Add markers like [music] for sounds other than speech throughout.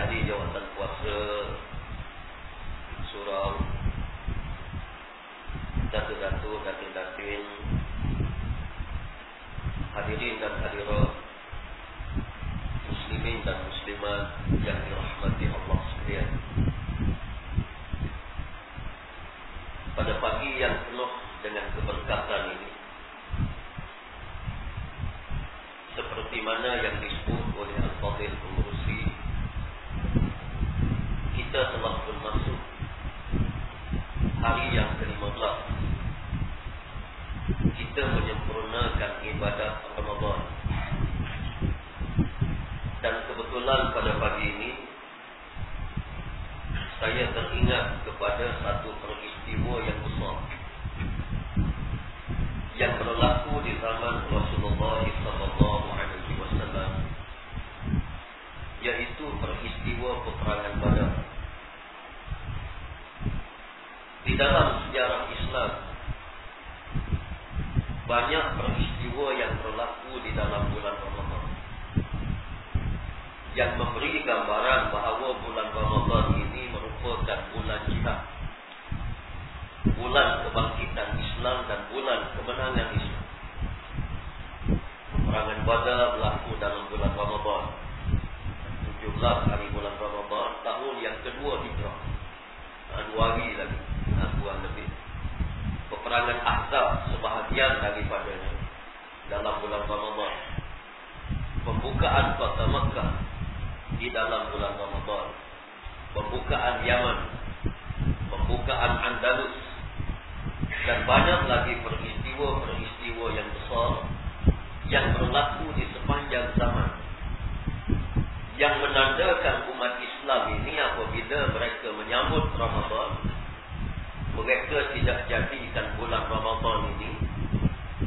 Adik-adik jawatan kuasa Surau. Datuk-datuk, datin-datin Hadirin dan hadirat Muslimin dan muslimat Yang dirahmati Allah sekalian. Pada pagi yang penuh dengan keberkatan ini Seperti mana yang disebut oleh Al-Fadhil Kita telah pun masuk Hari yang ke-15 Kita menyempurnakan ibadat Ramadan. Dan kebetulan pada pagi ini Saya teringat kepada satu peristiwa yang besar Yang berlaku di zaman Rasulullah SAW Yaitu peristiwa peperangan Badar Di dalam sejarah Islam Banyak peristiwa yang berlaku di dalam bulan Ramadan Yang memberi gambaran bahawa bulan Ramadan ini merupakan bulan jihad. Bulan kebangkitan Islam dan bulan kemenangan Islam. Peperangan Badar berlaku dalam bulan Ramadan. 17 hari bulan Ramadan Tahun yang kedua hijrah. Dua hari lagi Peperangan Ahzab Sebahagian daripadanya. Dalam bulan Ramadan. Pembukaan kota Mekah Di dalam bulan Ramadan. Pembukaan Yaman. Pembukaan Andalus. Dan banyak lagi peristiwa-peristiwa yang besar Yang berlaku di sepanjang zaman. Yang menandakan umat Islam ini Apabila mereka menyambut Ramadan Mereka tidak jadikan bulan Ramadan ini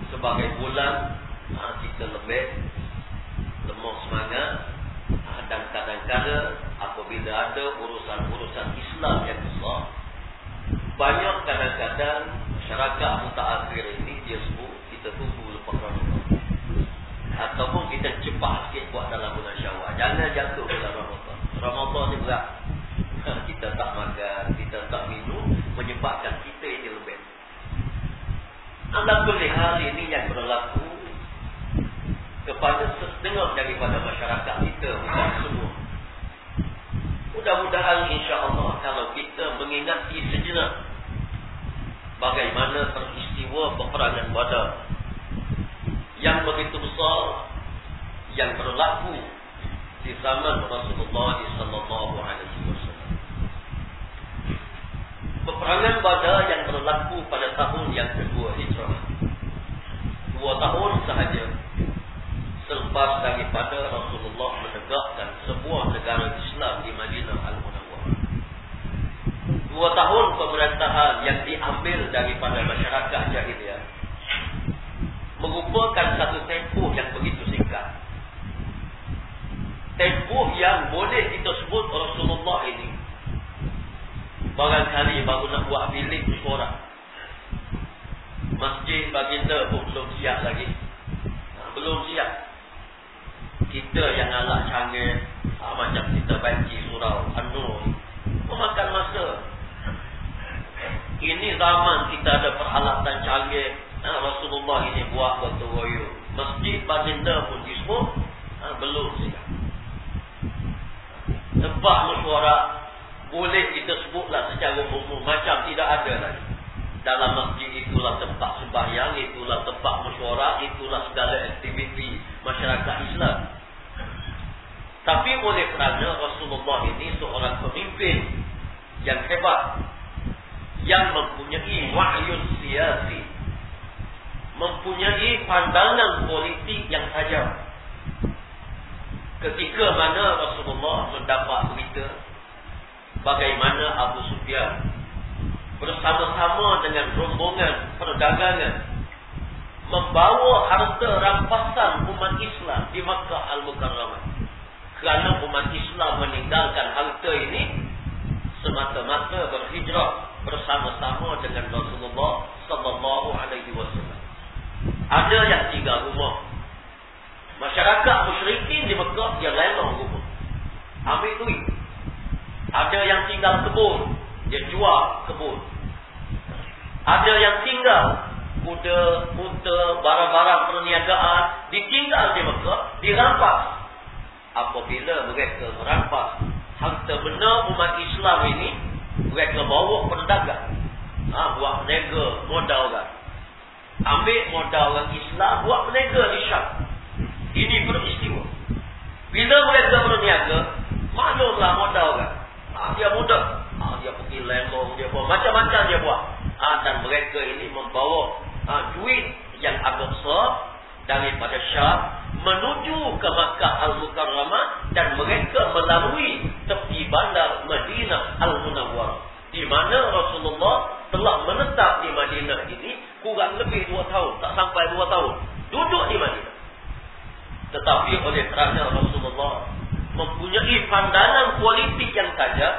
Sebagai bulan ha, Kita lebih Lemah semangat ha, Dan kadang-kadang Apabila ada urusan-urusan Islam yang besar Banyak kadang-kadang Masyarakat mutaakhir ini Dia sebut kita tunggu lepas Ramadan. Ataupun kita cepat sikit buat dalam bulan syawal. Jangan jatuh dalam Ramadan. Ramadan ni berat. [laughs] Kita tak makan, Menyebabkan kita ini lebih. Boleh hal ini yang berlaku Kepada setengah daripada masyarakat kita Bukan semua. Mudah-mudahan insya Allah Kalau kita mengingati sejenak Bagaimana peristiwa peperangan badar Yang begitu besar Yang berlaku Di zaman Rasulullah SAW Peperangan badar yang berlaku pada tahun yang kedua hijrah. Dua tahun sahaja Selepas daripada Rasulullah menegakkan sebuah negara Islam di Madinah Al-Munawwarah. Dua tahun pemerintahan yang diambil daripada masyarakat jahiliah Merupakan satu tempoh yang begitu singkat. Tempoh yang boleh kita sebut Rasulullah ini Barangkali baru nak buat bilik seorang. Masjid baginda pun belum siap lagi. Belum siap. Kita yang alak canggih Macam kita baca surau An-Nur Memakan masa. Ini zaman kita ada peralatan canggih. Ha, Rasulullah ini buat betul royu Masjid baginda pun disebut ha, Belum siap. Tempat mesyuarat boleh kita sebutlah secara umum macam tidak ada lagi. Dalam masjid itulah tempat sembahyang, itulah tempat mesyuarat, itulah segala aktiviti masyarakat Islam. Tapi oleh kerana Rasulullah ini seorang pemimpin yang hebat yang mempunyai wahyu siasi. Mempunyai pandangan politik yang tajam. Ketika mana Rasulullah mendapat berita bagaimana Abu Sufyan bersama-sama dengan rombongan perdagangan membawa harta rampasan umat Islam di Makkah Al-Mukarramah. Kerana umat Islam meninggalkan harta ini semata-mata berhijrah bersama-sama dengan Rasulullah sallallahu alaihi wasallam. Ada yang tinggal rumah. Masyarakat musyrikin di Mekah dia lelong rumah. Ambil duit. Ada yang tinggal kebun, dia jual kebun. Ada yang tinggal kuda, unta, barang-barang perniagaan ditinggal di Mekah, dirampas. Apabila mereka merampas harta benar umat Islam ini, mereka bawa perdagang. Ha, buat menega modal orang. Ambil modal orang Islam, buat menega di Syam. Ini peristiwa. Bila mereka berniaga, maklumlah modal orang. Dia mudah. Ha, dia pergi lembong, dia buat macam-macam dia buat. Ha, dan mereka ini membawa ha, duit yang agak besar daripada Syam menuju ke Makkah Al-Mukarramah dan mereka melalui tepi bandar Madinah Al-Munawwarah di mana Rasulullah telah menetap di Madinah ini kurang lebih dua tahun tak sampai dua tahun duduk di Madinah tetapi oleh kerana Rasulullah mempunyai pandangan politik yang tajam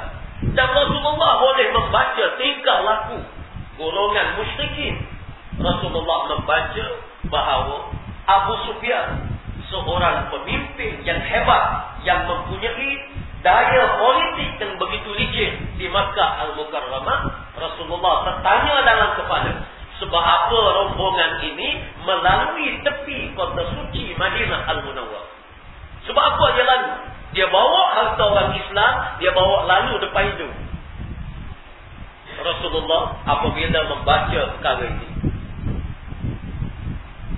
dan Rasulullah boleh membaca tingkah laku golongan musyrikin. Rasulullah membaca bahawa Abu Sufyan seorang pemimpin yang hebat yang mempunyai daya politik yang begitu licin di Makkah Al-Mukarramah. Rasulullah bertanya dalam kepala apa rombongan ini melalui tepi kota suci Madinah Al-Munawwar sebab apa dia lalu dia bawa harta orang Islam dia bawa lalu depan itu Rasulullah apabila membaca perkara ini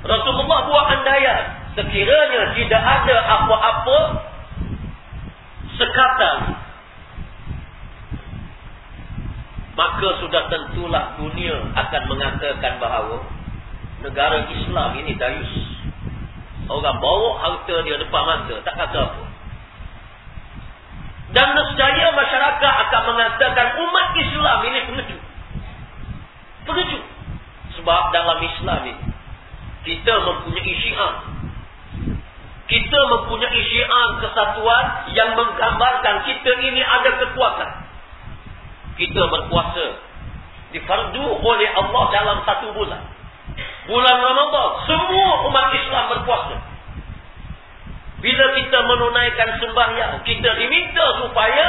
Rasulullah buat andaian. Sekiranya tidak ada apa-apa sekatan. Maka sudah tentulah dunia akan mengatakan bahawa negara Islam ini dayus. Orang bawa harta dia depan mata. Tak kata apa. Dan nescaya masyarakat akan mengatakan umat Islam ini pengecut. Pengecut. Sebab dalam Islam ini kita mempunyai syiar. Kita mempunyai syiar kesatuan yang menggambarkan kita ini ada kekuatan. Kita berpuasa. Difardu oleh Allah dalam satu bulan. Bulan Ramadhan. Semua umat Islam berpuasa. Bila kita menunaikan sembahyang. Kita diminta supaya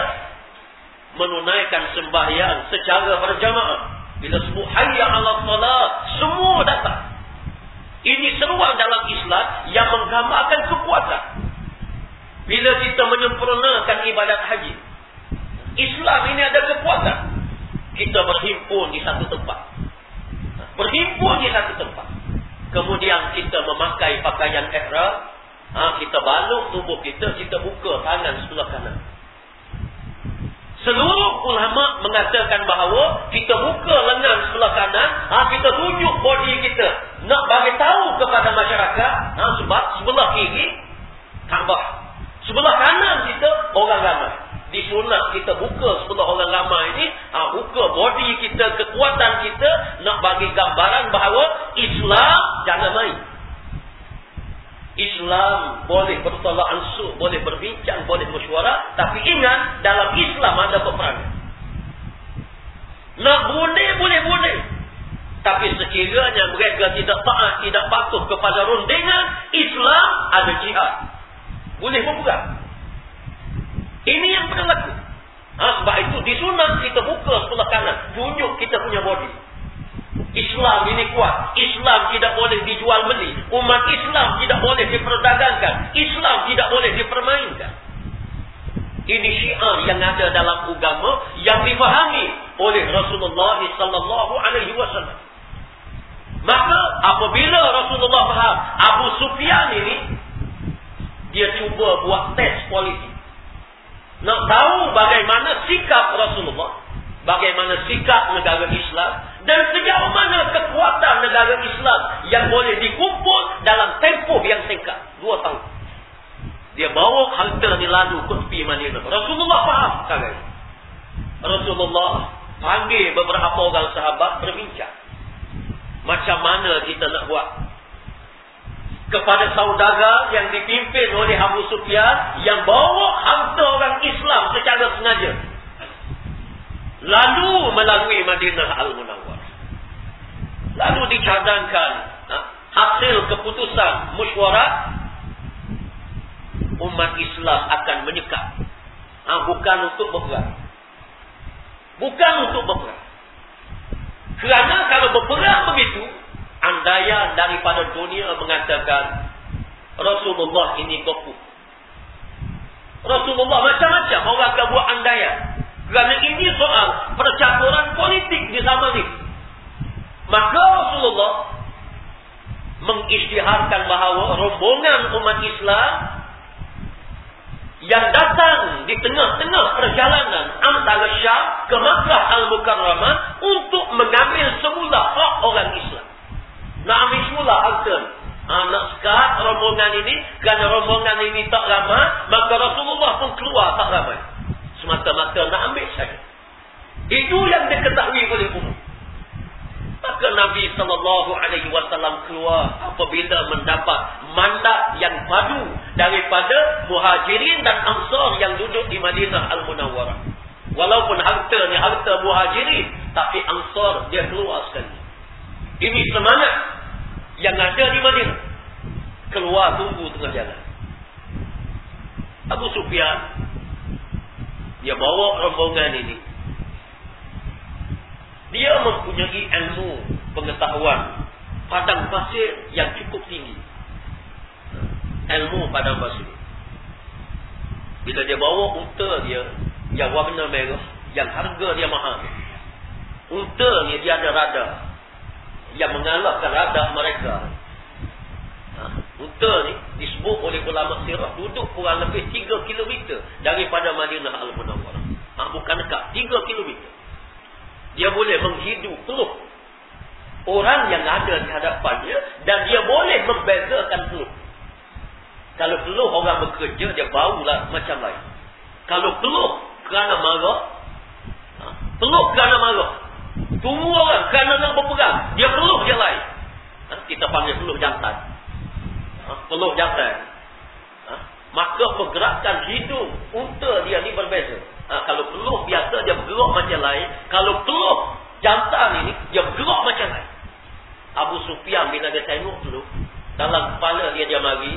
menunaikan sembahyang secara berjamaah. Bila sebut hayya ala salat. Semua datang. Ini seruan dalam Islam yang menggambarkan kekuatan. Bila kita menyempurnakan ibadat haji. Islam ini ada kekuatan. Kita berhimpun di satu tempat. Berhimpun di satu tempat. Kemudian kita memakai pakaian ihram. Ha, kita baluk tubuh kita, kita buka tangan sebelah kanan. Seluruh ulama mengatakan bahawa kita buka lengan sebelah kanan, ha, kita tunjuk body kita. Nak bagi tahu kepada masyarakat, ha, sebab sebelah kiri, Kaabah. Sebelah kanan kita, orang ramai. Di sunat kita buka sebelah orang ramai ini, ha, buka body kita, kekuatan kita, nak bagi gambaran bahawa Islam jangan main. Islam boleh bertolak ansur, boleh berbincang, boleh bersuara. Tapi ingat, dalam Islam ada peperangan. Nak boleh, boleh, boleh. Tapi sekiranya mereka tidak taat, tidak patuh kepada rundingan, Islam ada jihad. Boleh berperang. Ini yang berlaku. Ha, sebab itu disunat kita buka sebelah kanan. Tunjuk kita punya body. Islam ini kuat. Islam tidak boleh dijual beli. Umat Islam tidak boleh diperdagangkan. Islam tidak boleh dipermainkan. Ini syiar yang ada dalam agama yang difahami oleh Rasulullah sallallahu alaihi wasallam. Maka apabila Rasulullah faham Abu Sufyan ini dia cuba buat tes politik. Nak tahu bagaimana sikap Rasulullah bagaimana sikap negara Islam dan sejauh mana kekuatan negara Islam yang boleh dikumpul dalam tempoh yang singkat. Dua tahun. Dia bawa harta ni lalu ke tepi Madinah. Rasulullah faham sekarang. Rasulullah panggil beberapa orang sahabat berbincang. Macam mana kita nak buat? Kepada saudara yang dipimpin oleh Abu Sufyan yang bawa harta orang Islam secara sengaja. Lalu melalui Madinah Al-Munawwar. Lalu dicadangkan ha, hasil keputusan musyawarah umat Islam akan menyekat. Ha, bukan untuk berperang. Bukan untuk berperang. Kerana kalau berperang begitu, andaya daripada dunia mengatakan Rasulullah ini kopu. Rasulullah macam-macam orang akan buat andaya. Kerana ini soal percaturan politik di zaman ini. Maka Rasulullah mengisytiharkan bahawa rombongan umat Islam yang datang di tengah-tengah perjalanan antara Syam ke Makkah Al-Mukarramah untuk mengambil semula hak orang Islam. Nak ambil semula harta. Ha, nak sekat rombongan ini. Kerana rombongan ini tak ramai. Maka Rasulullah pun keluar tak ramai. Semata-mata nak ambil saja. Itu yang diketahui oleh umum. Maka Nabi SAW keluar apabila mendapat mandat yang padu daripada muhajirin dan ansar yang duduk di Madinah Al-Munawwarah. Walaupun harta ni harta muhajirin, tapi ansar dia keluar sekali. Ini semangat yang ada di Madinah. Keluar tunggu tengah jalan. Abu Sufyan, dia bawa rombongan ini dia mempunyai ilmu pengetahuan padang pasir yang cukup tinggi. Ilmu padang pasir. Bila dia bawa unta dia yang warna merah, yang harga dia mahal. Unta ni dia ada radar yang mengalahkan radar mereka. Unta ni disebut oleh ulama sirah duduk kurang lebih 3 km daripada Madinah Al-Munawwarah. Ha, bukan dekat, 3 km dia boleh menghidup peluh orang yang ada di hadapannya dan dia boleh membezakan peluh. Kalau peluh orang bekerja dia baulah macam lain. Kalau peluh kerana marah, ha, peluh kerana marah. Tunggu orang kerana nak berperang, dia peluh dia lain. Ha, kita panggil peluh jantan. Ha, peluh jantan. Maka pergerakan hidung unta dia ni berbeza. Ha, kalau peluh biasa dia bergerak macam lain. Kalau peluh jantan ini dia bergerak macam lain. Abu Sufyan bila dia tengok peluh. Dalam kepala dia dia mari.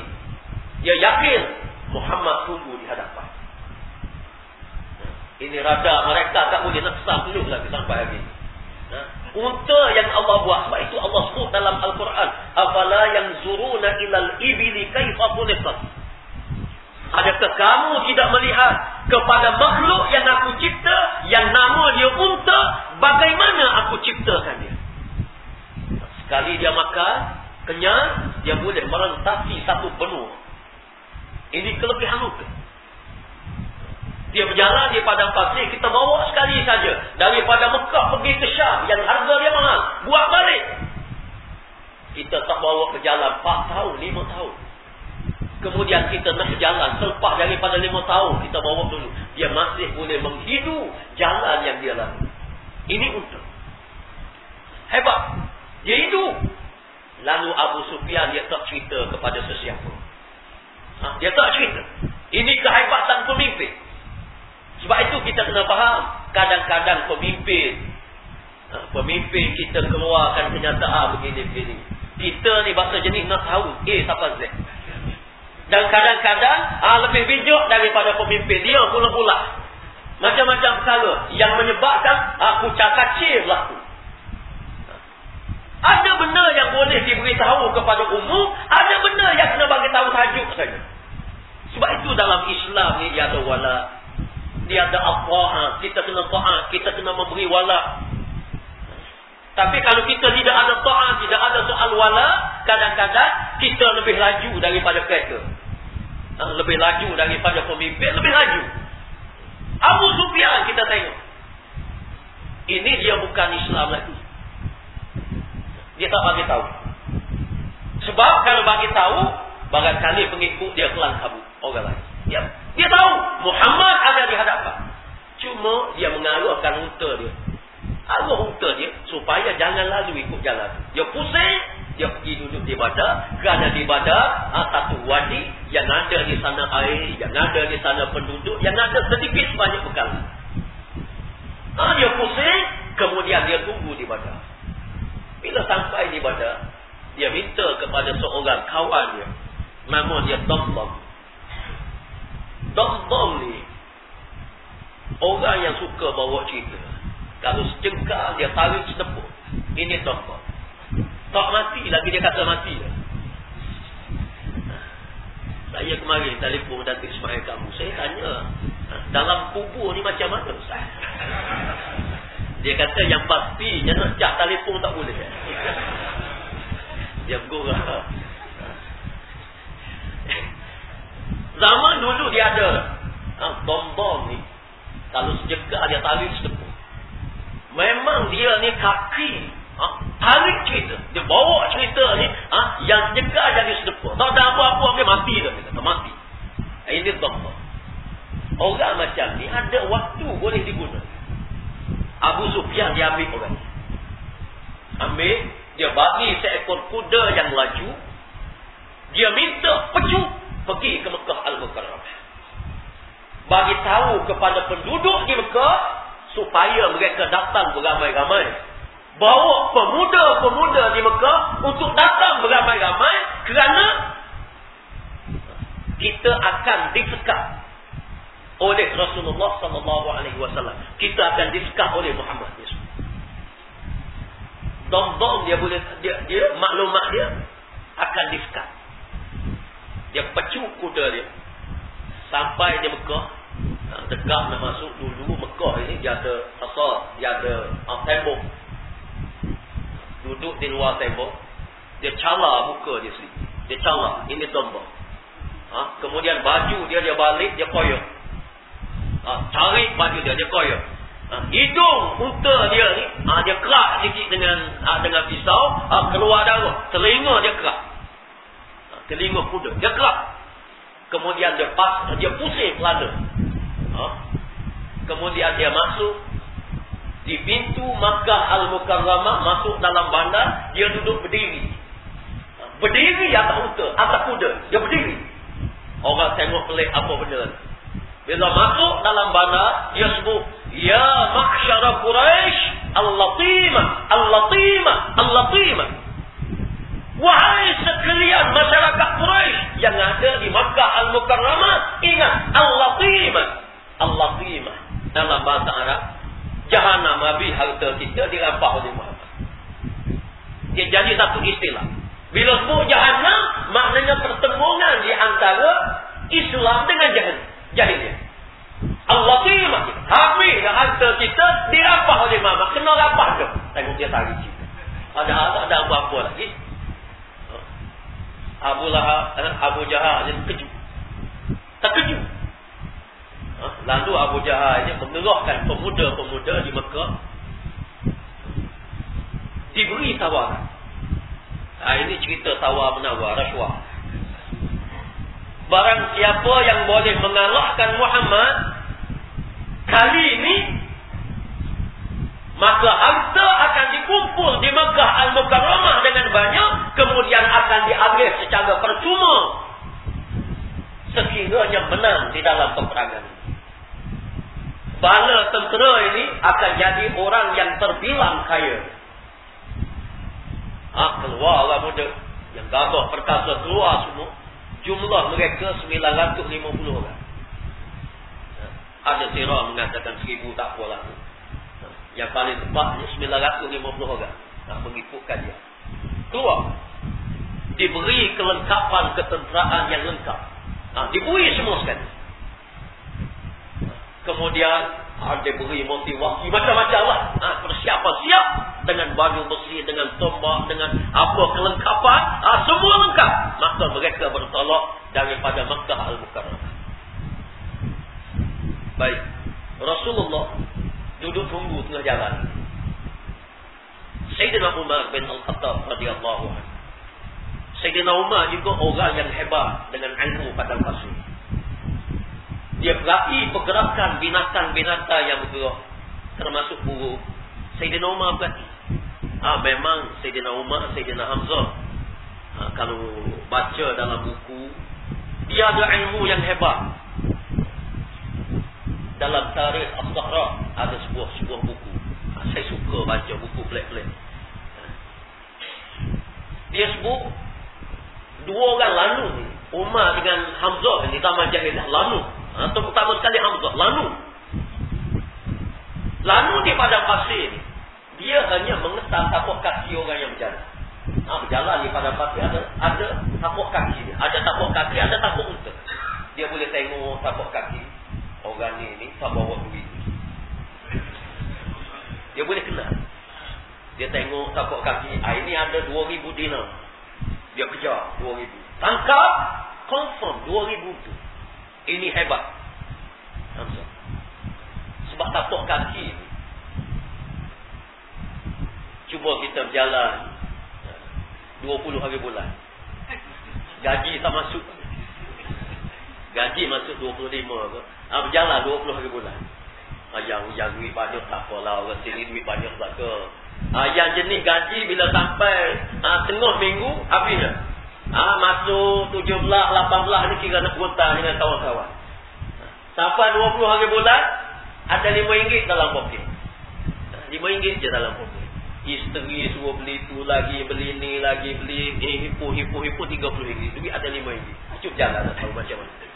Dia yakin Muhammad tunggu di hadapan. Ha, ini rada mereka tak boleh nak sah peluh lagi sampai hari ini. Ha, unta yang Allah buat. Sebab itu Allah sebut dalam Al-Quran. Afala yang zuruna ilal ibili kaifakulisat. Adakah kamu tidak melihat kepada makhluk yang aku cipta, yang nama dia unta, bagaimana aku ciptakan dia? Sekali dia makan, kenyang, dia boleh merentasi satu benua. Ini kelebihan unta. Dia berjalan di padang pasir, kita bawa sekali saja. Daripada Mekah pergi ke Syam, yang harga dia mahal. Buat balik. Kita tak bawa berjalan 4 tahun, 5 tahun. Kemudian kita nak jalan selepas daripada lima tahun kita bawa dulu. Dia masih boleh menghidu jalan yang dia lalu. Ini untuk. Hebat. Dia hidup. Lalu Abu Sufyan dia tak cerita kepada sesiapa. Ha? Dia tak cerita. Ini kehebatan kita kena faham. Kadang-kadang pemimpin. Ha? Pemimpin kita keluarkan kenyataan begini-begini. Kita ni bahasa jenis nak tahu. A siapa Z. Dan kadang-kadang ah, lebih bijak daripada pemimpin. Dia pula-pula. Macam-macam perkara. Yang menyebabkan aku cakap kacir berlaku. Ada benda yang boleh diberitahu kepada umum. Ada benda yang kena bagi tahu tajuk saja. Sebab itu dalam Islam ni dia ada wala. Ada apa? Kita kena taat. Kita kena memberi wala. Tapi kalau kita tidak ada taat, tidak ada soal wala, kadang-kadang kita lebih laju daripada kereta. Ha, lebih laju daripada pemimpin lebih laju Abu Sufyan kita tengok Ini dia bukan Islam lagi. Dia tak bagi tahu. Sebab kalau bagi tahu, barangkali pengikut dia kelang kabut orang lain. Dia, dia tahu Muhammad ada di hadapan. Cuma dia mengaruhkan unta dia. Arwah unta dia supaya jangan lalu ikut jalan. Dia pusing, dia pergi duduk di badak. Kerana di badak, ha, satu wadi yang ada di sana air, yang ada di sana penduduk, yang ada sedikit banyak bekal. Ha, dia pusing, kemudian dia tunggu di badak. Bila sampai di badak, dia minta kepada seorang kawan dia. Nama dia Dom-Dom. Dom-Dom ni, orang yang suka bawa cerita. Kalau sejengkal dia tarik sedepuk. Ini contoh. Tak mati lagi dia kata mati. Saya kemarin telefon Datuk Ismail kamu. Saya tanya. Dalam kubur ni macam mana Ustaz? Dia kata yang pasti. Dia nak telefon tak boleh. Dia gurau. Zaman dulu dia ada. Bom-bom ni. Kalau sejengkal dia tarik sedepuk. Memang dia ni kaki. Ha? Tarik cerita. Dia bawa cerita ni. Ha? Yang jaga jadi sedepa. Tak ada apa-apa. Dia mati dah. Dia mati. Ini dhamma. Orang macam ni ada waktu boleh diguna. Abu Sufyan dia ambil orang. Ambil. Dia bagi seekor kuda yang laju. Dia minta pecut. Pergi ke Mekah Al-Mukarramah. Bagi tahu kepada penduduk di Mekah supaya mereka datang beramai-ramai. Bawa pemuda-pemuda di Mekah untuk datang beramai-ramai kerana kita akan disekat oleh Rasulullah sallallahu alaihi wasallam. Kita akan disekat oleh Muhammad Yesus. Dom-dom dia boleh dia, dia maklumat dia akan disekat. Dia pecuk kuda dia sampai di Mekah dekat nak masuk dulu Mekah ini dia ada asal, dia ada uh, tembok. Duduk di luar tembok, dia cala muka dia sendiri. Dia cala, ini tombak. Ha? Kemudian baju dia dia balik, dia koyak. Ha? Cari baju dia, dia koyak. Ha? Hidung unta dia ni, ha? dia kerak sikit dengan ha? dengan pisau, ha? keluar darah. Telinga dia kerak. Telinga kuda, dia kerak. Kemudian dia pas, dia pusing pelana. Ha? Kemudian dia masuk di pintu Makkah Al-Mukarramah masuk dalam bandar, dia duduk berdiri. Ha? Berdiri atas unta, atas kuda, dia berdiri. Orang tengok pelik apa benda. Bila masuk dalam bandar, dia sebut, Ya Maksyara Quraisy Al-Latimah, Al-Latimah, Al-Latimah. Wahai sekalian masyarakat Quraisy yang ada di Makkah Al-Mukarramah, ingat Al-Latimah. Allah terima dalam bahasa Arab jahanam habis harta kita dirampas oleh Muhammad. Dia jadi satu istilah. Bila sebut jahanam maknanya pertemuan di antara Islam dengan jahanam jahiliyah. Allah terima habis harta kita dirampas oleh Muhammad. Kena rampas tu tengok dia tarik kita ada apa-apa lagi Abu Lahab, eh, Abu Jahal dia terkejut. Terkejut. Ha? Lalu Abu Jahal ini mengerahkan pemuda-pemuda di Mekah. Diberi tawaran. Ha, ini cerita tawar menawar, rasuah. Barang siapa yang boleh mengalahkan Muhammad, kali ini, maka harta akan dikumpul di Mekah Al-Mukarramah dengan banyak, kemudian akan diambil secara percuma. Sekiranya menang di dalam peperangan bala tentera ini akan jadi orang yang terbilang kaya. Ha, keluar orang muda. Yang gabah perkasa keluar semua. Jumlah mereka 950 orang. Ha, ada sirah mengatakan 1000 tak apa lah. Ha, yang paling tepatnya 950 orang. Ha, mengikutkan dia. Keluar. Diberi kelengkapan ketenteraan yang lengkap. Ha, diberi semua sekali. Kemudian ada ah, beri motivasi macam-macam lah. Ha, persiapan siap dengan baju besi, dengan tombak, dengan apa kelengkapan. Ha, semua lengkap. Maka mereka bertolak daripada Makkah Al-Mukarramah. Baik. Rasulullah Duduk tunggu tengah jalan. Sayyidina Umar bin Al-Khattab radhiyallahu anhu. Sayyidina Umar juga orang yang hebat dengan ilmu padang pasir. Dia perhati pergerakan binatang-binatang yang bergerak. Termasuk buruk. Sayyidina Umar perhati. Ah, memang Sayyidina Umar, Sayyidina Hamzah. Ah, kalau baca dalam buku. Dia ada ilmu yang hebat. Dalam tarikh As-Sahra ada sebuah sebuah buku. Saya suka baca buku pelik-pelik. Dia sebut dua orang lalu ni. Umar dengan Hamzah ni zaman jahiliah lalu. Ha, pertama sekali Hamzah. Lalu. Lalu di padang pasir. Dia hanya mengetar tapak kaki orang yang berjalan. Ha, berjalan di padang pasir ada ada tapak kaki dia. Ada tapak kaki, ada tapak unta. Dia boleh tengok tapak kaki. Orang ni ni tak bawa duit. Dia boleh kenal. Dia tengok tapak kaki. Ah, ini ada 2,000 dinar. Dia kejar 2,000. Tangkap. Confirm 2,000 tu. Ini hebat. Sebab tapak kaki ni. Cuba kita berjalan 20 hari bulan. Gaji tak masuk. Gaji masuk 25 ke. Ha, berjalan 20 hari bulan. Ha, yang yang duit banyak tak apalah. Orang sini duit banyak tak ke. Ha, yang jenis gaji bila sampai ha, tengah minggu, habisnya. Ha, masuk 17, 18 ni kira nak berhutang dengan kawan-kawan. Sampai 20 hari bulan, ada RM5 dalam poket. RM5 je dalam poket. Isteri suruh beli tu lagi, beli ni lagi, beli eh, hipu, hipu, hipu RM30. Duit ada RM5. Cukup jalan tak tahu macam mana.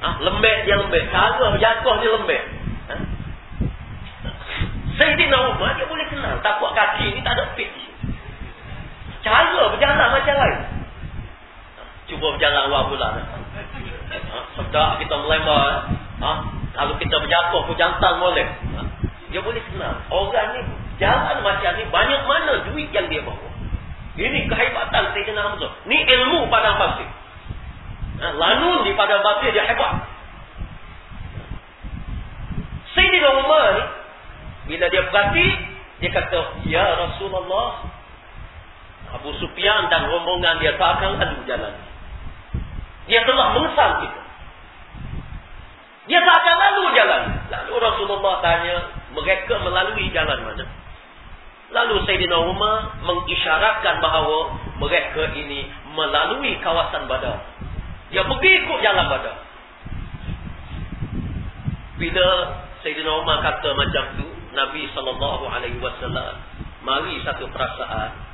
Ha, lembek dia lembek. Cara jatuh dia lembek. Ha? Sayyidina Umar dia boleh kenal. Tapak kaki ni tak ada fit. Cara berjalan macam lain cuba berjalan awal bulan. Ha, sedap kita melembar. Ha, kalau kita berjatuh pun jantan boleh. Ha, dia boleh kenal. Orang ni jalan macam ni banyak mana duit yang dia bawa. Ini kehebatan Sayyidina Hamzah. Ni ilmu padang pasir. Ha, lanun di padang pasir dia hebat. Sayyidina Umar ni bila dia perhati dia kata, "Ya Rasulullah, Abu Sufyan dan rombongan dia tak akan lalu jalan." Dia telah mengsal kita. Dia tak akan lalu jalan. Lalu Rasulullah tanya, mereka melalui jalan mana? Lalu Sayyidina Umar mengisyaratkan bahawa mereka ini melalui kawasan badar. Dia pergi ikut jalan badar. Bila Sayyidina Umar kata macam tu, Nabi SAW mari satu perasaan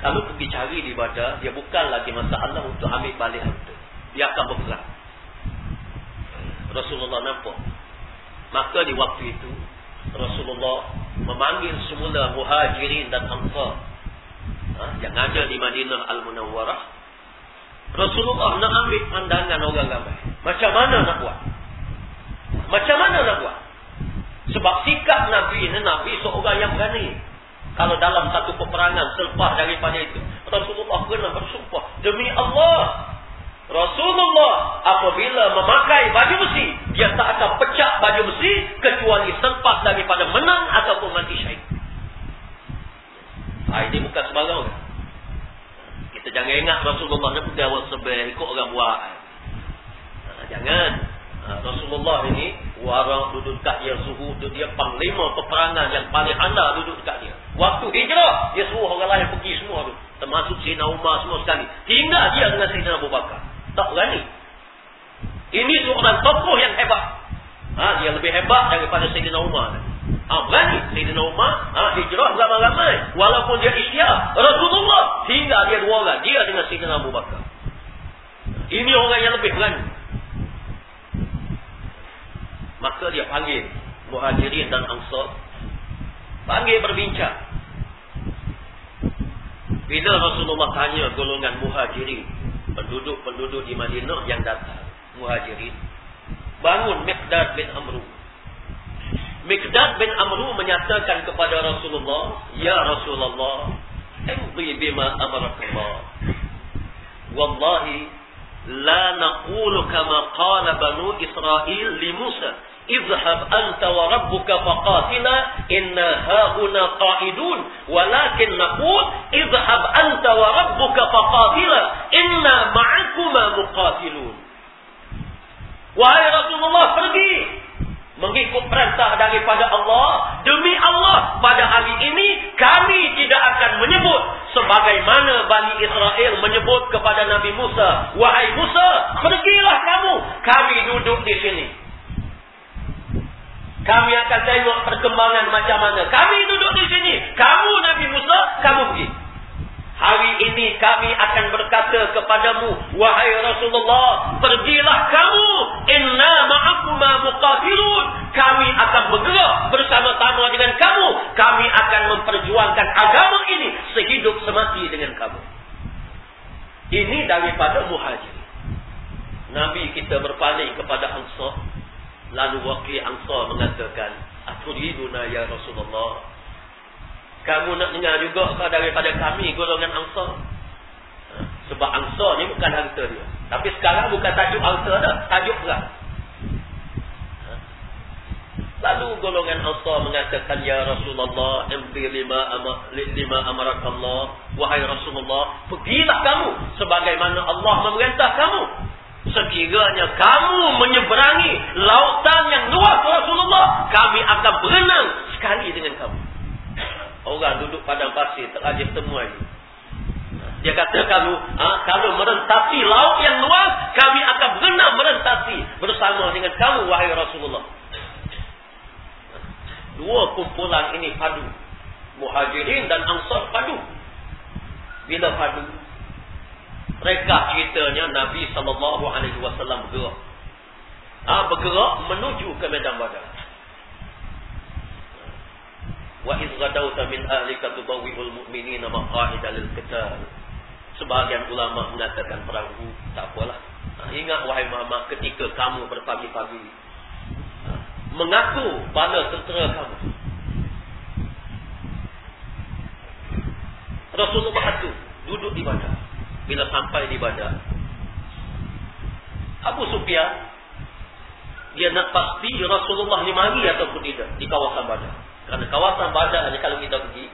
kalau pergi cari di badar, dia bukan lagi masalah untuk ambil balik harta. Dia akan bergerak. Rasulullah nampak. Maka di waktu itu, Rasulullah memanggil semula muhajirin dan ansar. Ha, yang ada di Madinah Al-Munawwarah. Rasulullah nak ambil pandangan orang ramai. Macam mana nak buat? Macam mana nak buat? Sebab sikap Nabi ini, Nabi seorang yang berani. Kalau dalam satu peperangan selepas daripada itu. Rasulullah pernah bersumpah. Demi Allah. Rasulullah apabila memakai baju besi. Dia tak akan pecah baju besi. Kecuali selepas daripada menang ataupun mati syait. Ha, ini bukan sembarang. Kita jangan ingat Rasulullah ni putih awal sebel. Ikut orang buat. Ha, jangan. Ha, Rasulullah ini. Warang duduk dekat dia. Suhu dia panglima peperangan yang paling anda duduk dekat dia. Waktu hijrah, dia suruh orang lain pergi semua tu. Termasuk Sayyidina Umar semua sekali. Tinggal dia dengan Sayyidina Abu Bakar. Tak berani. Ini seorang tokoh yang hebat. Ha, dia lebih hebat daripada Sayyidina Umar. Ha, berani Sayyidina Umar. Ha, hijrah ramai-ramai. Walaupun dia isyar. Dia dua orang. Dia dengan Sayyidina Abu Bakar. Ini orang yang lebih berani. Maka dia panggil muhajirin dan ansar. Panggil berbincang. Bila Rasulullah tanya golongan muhajirin, penduduk-penduduk di Madinah yang datang, muhajirin, bangun Miqdad bin Amru. Miqdad bin Amru menyatakan kepada Rasulullah, Ya Rasulullah, امضي بما أمرك الله. والله لا نقول كما قال بنو إسرائيل لموسى اذهب أنت وربك فقاتلا إنا هاهنا قاعدون. ولكن نقول اذهب أنت وربك فقاتلا إنا معكما مقاتلون. وهي رسول الله فرقي mengikut perintah daripada Allah demi Allah pada hari ini kami tidak akan menyebut sebagaimana Bani Israel menyebut kepada Nabi Musa wahai Musa pergilah kamu kami duduk di sini kami akan tengok perkembangan macam mana. Kami duduk di sini. Kamu Nabi Musa, kamu pergi. Hari ini kami akan berkata kepadamu, Wahai Rasulullah, pergilah kamu. Inna ma'akuma muqafirun. Kami akan bergerak bersama-sama dengan kamu. Kami akan memperjuangkan agama ini sehidup semati dengan kamu. Ini daripada muhajir. Nabi kita berpaling kepada Ansar. Lalu wakil Ansar mengatakan, Aturiduna ya Rasulullah. Kamu nak dengar juga daripada kami golongan. Ha, sebab Ansar ni bukan harta dia. Tapi sekarang bukan tajuk harta dah, tajuk perang. Ha. Lalu golongan Ansar mengatakan, Ya Rasulullah, ambil lima, ama, lima amarakallah. Wahai Rasulullah, pergilah kamu sebagaimana Allah memerintah kamu. Sekiranya kamu menyeberangi lautan yang luas Rasulullah, kami akan berenang sekali dengan kamu. Orang duduk padang pasir, terajih temu lagi. Dia kata kalau ha, kalau merentasi laut yang luas, kami akan berenang merentasi bersama dengan kamu, wahai Rasulullah. Dua kumpulan ini padu. Muhajirin dan Ansar padu. Bila padu? Mereka ceritanya Nabi sallallahu alaihi wasallam bergerak. Ah bergerak menuju ke medan badar. Wa iz ghadawta min ahlika tubawwi'ul mu'minina maq'ida lil qital. Sebahagian ulama mengatakan perang Uhud tak apalah. Ha, ingat wahai Muhammad ketika kamu berpagi-pagi ha, mengaku bala tentera kamu. Rasulullah itu duduk di badar bila sampai di Badar. Abu Sufyan dia nak pasti Rasulullah ni mari ataupun tidak di kawasan Badar. Kerana kawasan Badar ni kalau kita pergi.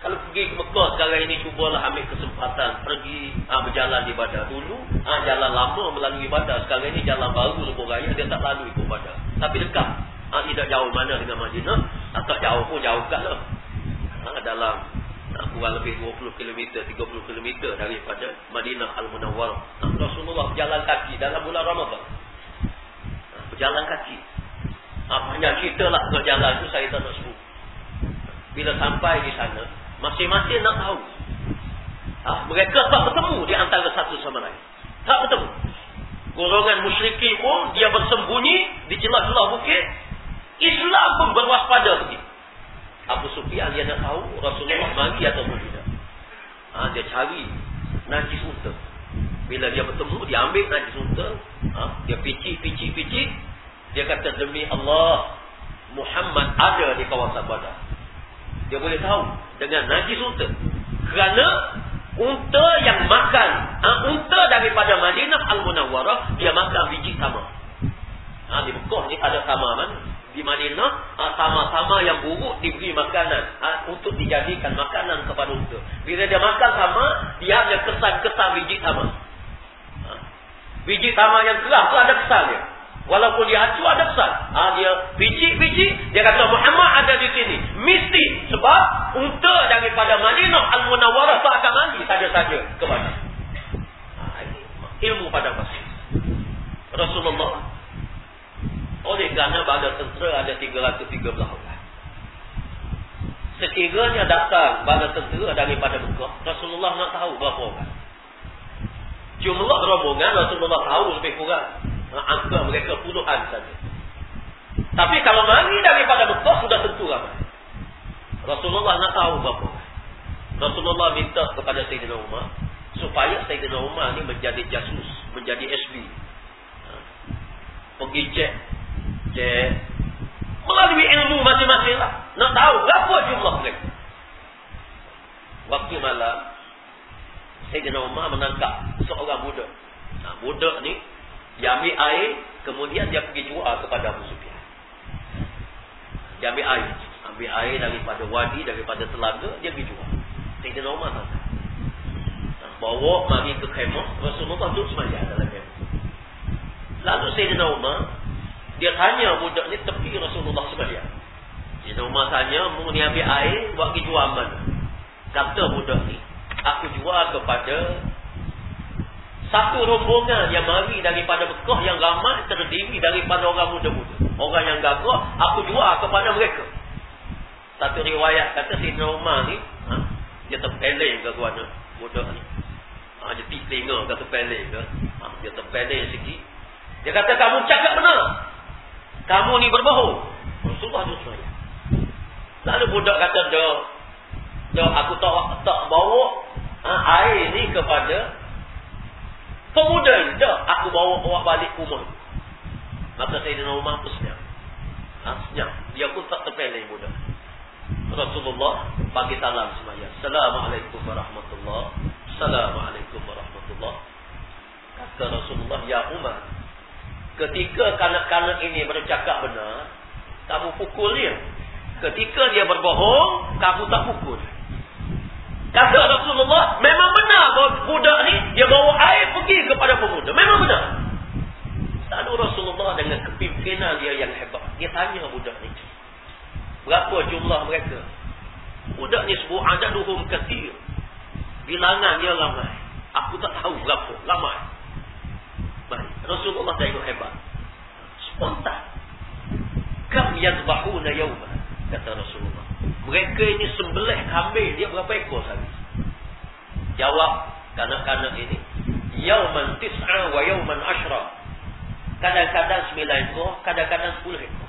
Kalau pergi ke Mekah sekarang ini cubalah ambil kesempatan. Pergi ha, berjalan di Badar dulu ha, jalan lama melalui Badar sekarang ini jalan baru lebuh raya dia tak lalu ikut Badar tapi dekat ha, tidak jauh mana dengan Madinah. Atau jauh pun jauh kat lah. Ha, dalam kurang lebih 20 km, 30 km daripada Madinah Al-Munawwarah. Rasulullah berjalan kaki dalam bulan Ramadan. Berjalan kaki. Banyak cerita lah berjalan itu saya tak nak sebut. Bila sampai di sana, masing-masing nak tahu. Ha, mereka tak bertemu di antara satu sama lain. Tak bertemu. Golongan musyrikin pun dia bersembunyi di celah-celah bukit. Islam pun berwaspada begitu. Abu Sufyan dia nak tahu Rasulullah mati atau tidak. Ha, dia cari najis unta. Bila dia bertemu, dia ambil najis unta. Ha, dia pici, pici, pici. Dia kata, demi Allah, Muhammad ada di kawasan badar. Dia boleh tahu dengan najis unta. Kerana unta yang makan, ha, unta daripada Madinah Al-Munawwarah, dia makan biji sama. Ha, di Mekah ni ada sama mana? di Madinah ah, sama-sama yang buruk diberi makanan ha, untuk dijadikan makanan kepada unta. Bila dia makan sama, dia ada kesan-kesan biji sama. Ha, biji sama yang keras tu ada kesan dia. Walaupun dia hancur ada kesan. Ha, dia biji-biji, dia kata Muhammad ada di sini. Mesti sebab unta daripada Madinah Al-Munawwarah tak akan mandi saja-saja kepada. Ha, ilmu pada masa. Rasulullah oleh kerana pada tentera ada 313 orang. Sekiranya datang pada tentera daripada Mekah, Rasulullah nak tahu berapa orang. Jumlah rombongan Rasulullah tahu lebih kurang. Angka mereka puluhan saja. Tapi kalau mari daripada Mekah, sudah tentu ramai. Rasulullah nak tahu berapa. Rasulullah minta kepada Sayyidina Umar, supaya Sayyidina Umar ni menjadi jasus, menjadi SB. Ha. Pergi cek Cek. Melalui ilmu masing-masing lah. Nak tahu berapa jumlah mereka. Waktu malam. Sayyidina Umar menangkap seorang budak. Nah, budak ni. Dia ambil air. Kemudian dia pergi jual kepada Abu Sufyan. Dia ambil air. Ambil air daripada wadi, daripada telaga, dia pergi jual. Sayyidina Umar tak Bawa mari ke khemah, Rasulullah duduk semayang dalam khemah. Lalu Sayyidina Umar, dia tanya budak ni tepi Rasulullah semayang. Sayyidina Umar tanya, mu ni ambil air, buat pergi jual mana? Kata budak ni, aku jual kepada satu rombongan yang mari daripada Mekah yang ramai terdiri daripada orang muda-muda. Orang yang gagah, aku jual kepada mereka. Satu riwayat kata si Umar ni, ha, dia terpeleng ke mana budak ni. Ha, dia tik telinga ke terpeleng ke. Ha, dia terpeleng sikit. Dia kata, kamu cakap benar. Kamu ni berbohong. Rasulullah tu saya. Lalu budak kata, dah, dah aku tak, tak bawa ha, air ni kepada Pemuda dah aku bawa awak balik rumah. Maka saya dengan rumah pun senyap. Ha, senyap. Dia pun tak terpeleng muda. Rasulullah bagi salam semaya. Assalamualaikum warahmatullahi Assalamualaikum warahmatullahi Kata Rasulullah, Ya Umar. Ketika kanak-kanak ini bercakap benar, kamu pukul dia. Ketika dia berbohong, kamu tak pukul. Kata Rasulullah, memang benar bahawa budak ni, dia bawa air pergi kepada pemuda. Memang benar. Lalu Rasulullah dengan kepimpinan dia yang hebat, dia tanya budak ni. Berapa jumlah mereka? Budak ni sebut, ada duhum kathir. Bilangan dia ramai. Aku tak tahu berapa. Ramai. Baik. Rasulullah tengok hebat. Spontan. Kam yadbahuna yawma. Kata Rasulullah. Mereka ini sembelih kambing dia berapa ekor sahaja? Jawab kanak-kanak ini. Yauman tis'a wa yauman ashra. Kadang-kadang sembilan ekor, kadang-kadang sepuluh ekor.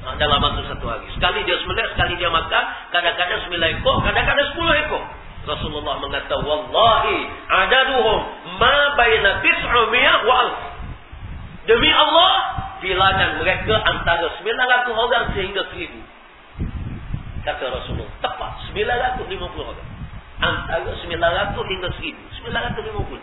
Nah, dalam waktu satu hari. Sekali dia sembelih, sekali dia makan. Kadang-kadang sembilan ekor, kadang-kadang sepuluh ekor. Rasulullah mengata, Wallahi adaduhum ma bayna tis'a mi'ah wa alf. Demi Allah, bilangan mereka antara sembilan ratus orang sehingga seribu kata Rasulullah. Tepat 950 orang. Antara 900 hingga 1000. 950.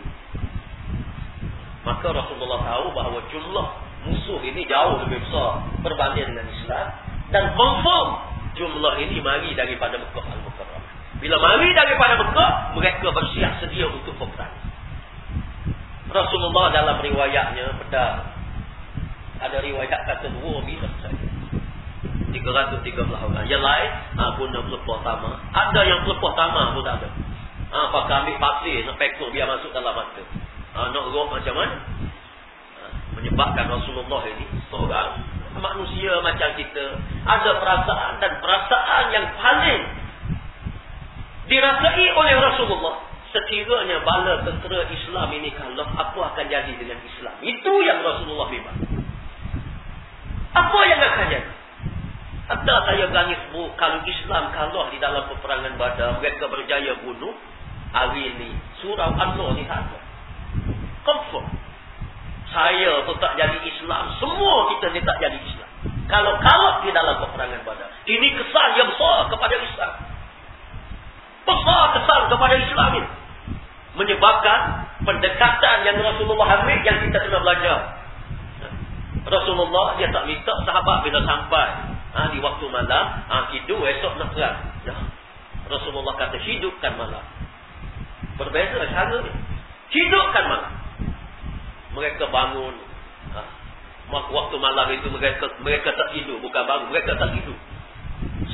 Maka Rasulullah tahu bahawa jumlah musuh ini jauh lebih besar berbanding dengan Islam dan confirm jumlah ini mari daripada Mekah Al-Mukarram. Bila mari daripada Mekah, mereka bersiap sedia untuk perang. Rasulullah dalam riwayatnya benar ada riwayat kata dua bila saja. 313 orang. Yang lain ha, guna pelepah tama. Ada yang pelepah tama pun tak ada. Ha, pakai ambil pasir nak pekul biar masuk dalam mata. Ha, nak roh macam mana? Ha, menyebabkan Rasulullah ini seorang manusia macam kita ada perasaan dan perasaan yang paling dirasai oleh Rasulullah. Sekiranya bala tentera Islam ini kalau apa akan jadi dengan Islam? Itu yang Rasulullah bimbang. Apa yang akan jadi? Ada saya berani sebut kalau Islam kalah di dalam peperangan badar, mereka berjaya bunuh, hari ini surau Allah ni tak ada. Confirm. Saya pun tak jadi Islam, semua kita ni tak jadi Islam. Kalau kalah di dalam peperangan badar. Ini kesan yang besar kepada Islam. Besar kesan kepada Islam ini. Menyebabkan pendekatan yang Rasulullah ambil yang kita kena belajar. Rasulullah dia tak minta sahabat bila sampai ha, di waktu malam, ha, tidur esok nak perang. Ya. Rasulullah kata hidupkan malam. Berbeza cara ni. Hidupkan malam. Mereka bangun. Ha. Waktu malam itu mereka mereka tak tidur. Bukan bangun. Mereka tak tidur.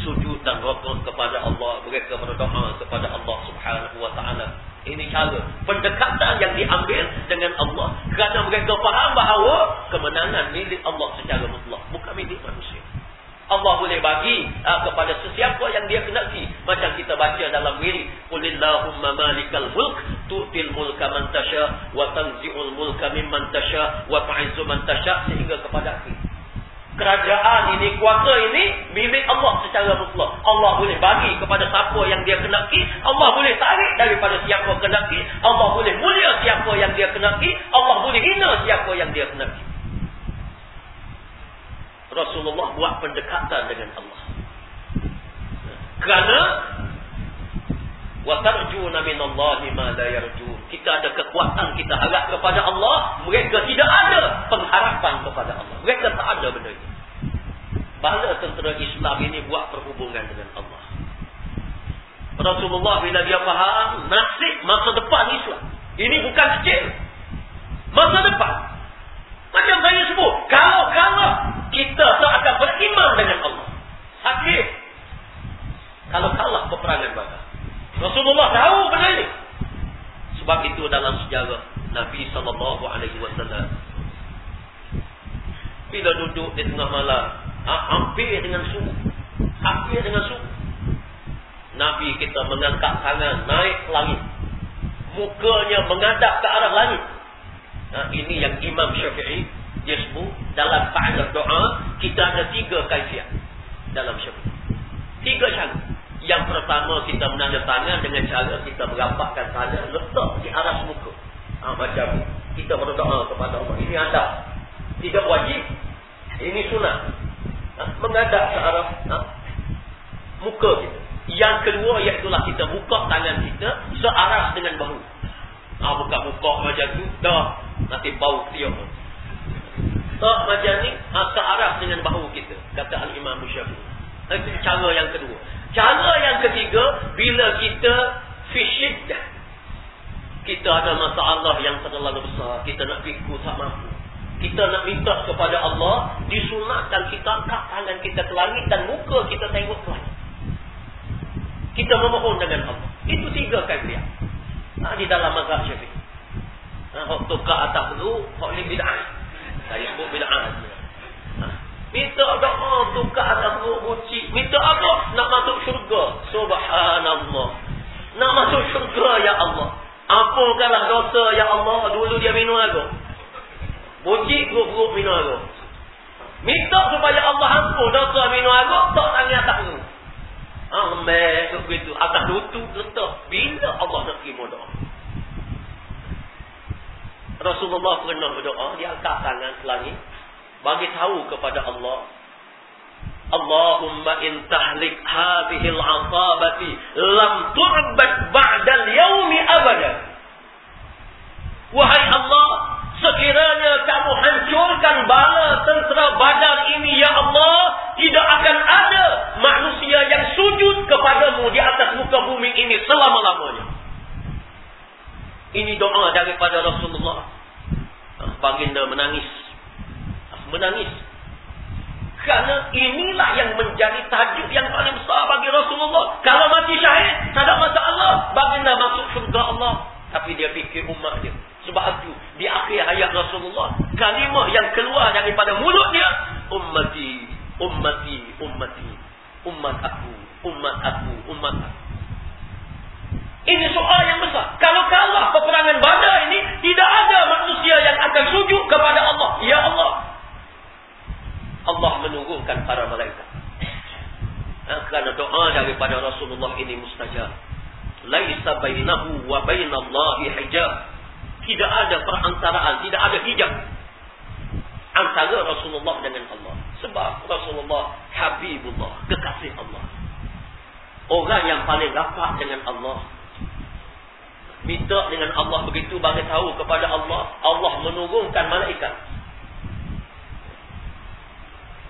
Sujud dan rokok kepada Allah. Mereka berdoa kepada Allah subhanahu wa ta'ala. Ini cara pendekatan yang diambil dengan Allah. Kerana mereka faham bahawa kemenangan milik Allah secara mutlak. Bukan milik manusia. Allah boleh bagi uh, kepada sesiapa yang dia kenaki. Macam kita baca dalam wirid. Qulillahumma malikal mulk. Tu'til mulka man tasha. Wa tanzi'ul mulka mimman tasha. Wa ta'izzu man tasha. Sehingga kepada akhir. Kerajaan ini, kuasa ini, milik Allah secara mutlak. Allah boleh bagi kepada siapa yang dia kenaki. Allah boleh tarik daripada siapa kenaki. Allah boleh mulia siapa yang dia kenaki. Allah boleh hina siapa yang dia kenaki. Rasulullah buat pendekatan dengan Allah. Kerana wa tarjuna min Allah ma la yarjun. kita ada kekuatan, kita harap kepada Allah. Mereka tidak ada pengharapan kepada Allah. Mereka tak ada benda ini. Bala tentera Islam ini buat perhubungan dengan Allah. Rasulullah bila dia faham nasib masa depan Islam. Ini bukan kecil. Masa depan. Macam saya sebut. Kalau kalau kita tak akan beriman dengan Allah. Sakit. Kalau kalah peperangan badar. Rasulullah tahu benda ini. Sebab itu dalam sejarah Nabi SAW. Bila duduk di tengah malam. Ha, hampir dengan suhu. Hampir dengan suhu. Nabi kita mengangkat tangan naik langit. Mukanya menghadap ke arah langit. Ha, ini yang Imam Syafi'i dia sebut dalam fa'al doa kita ada tiga kaifiat dalam Syafi'i. Tiga cara. Yang pertama kita menanda tangan dengan cara kita merapatkan tangan letak di aras muka. Ha, macam kita berdoa kepada Allah. Ini ada. Tidak wajib. Ini sunat. Ha, menghadap ke arah ha, muka kita. Yang kedua iaitulah kita buka tangan kita searas dengan bahu. Ha, buka-buka macam tu. Dah nanti bau tiap. Tak macam ni, ha, searah dengan bahu kita. Kata Al-Imam Syafi'i. Itu cara yang kedua. Cara yang ketiga, bila kita fishid Kita ada masalah yang terlalu besar. Kita nak pikul tak mampu. Kita nak minta kepada Allah, disunatkan kita angkat tangan kita ke langit dan muka kita tengok ke langit. Kita memohon dengan Allah. Itu tiga kaifiah. Ha, di dalam mazhab Syafi'i. Ha, hak tukar atas dulu, hak ni bid'ah. Saya sebut bid'ah. Ha. Minta doa tukar atas dulu, buci. Minta apa? Nak masuk syurga. Subhanallah. Nak masuk syurga, ya Allah. Apa kalah dosa, ya Allah. Dulu dia minum aku. Buci, guruk-guruk minum aku. Minta supaya Allah ampun dosa minum aku, tak tangan atas dulu. Ambil begitu. Atas lutut letak. Bila Allah nak terima doa? Rasulullah pernah berdoa. Dia angkat tangan ke langit. Bagi tahu kepada Allah. Allahumma in tahlik hadihil asabati lam tu'bad ba'dal yaumi abada. Wahai Allah, sekiranya kamu hancurkan bala tentera badar ini ya Allah, tidak akan ada manusia yang sujud kepadamu di atas muka bumi ini selama-lamanya. Ini doa daripada Rasulullah. Ah, baginda menangis. Menangis. Kerana inilah yang menjadi tajuk yang paling besar bagi Rasulullah. Kalau mati syahid, tak ada masalah. Baginda masuk surga Allah. Tapi dia fikir umat dia. Sebab itu, di akhir hayat Rasulullah, kalimah yang keluar daripada mulut dia, ummati, ummati, ummati, umat aku, umat aku, umat aku. Ini soal yang besar. Kalau kalah peperangan badar ini, tidak ada manusia yang akan sujud kepada Allah. Ya Allah. Allah menurunkan para malaikat. Nah, kerana doa daripada Rasulullah ini mustajab. Laisa bainahu wa bainallahi hijab. Tidak ada perantaraan, tidak ada hijab antara Rasulullah dengan Allah. Sebab Rasulullah Habibullah, kekasih Allah. Orang yang paling rapat dengan Allah. Minta dengan Allah begitu bagi tahu kepada Allah, Allah menurunkan malaikat.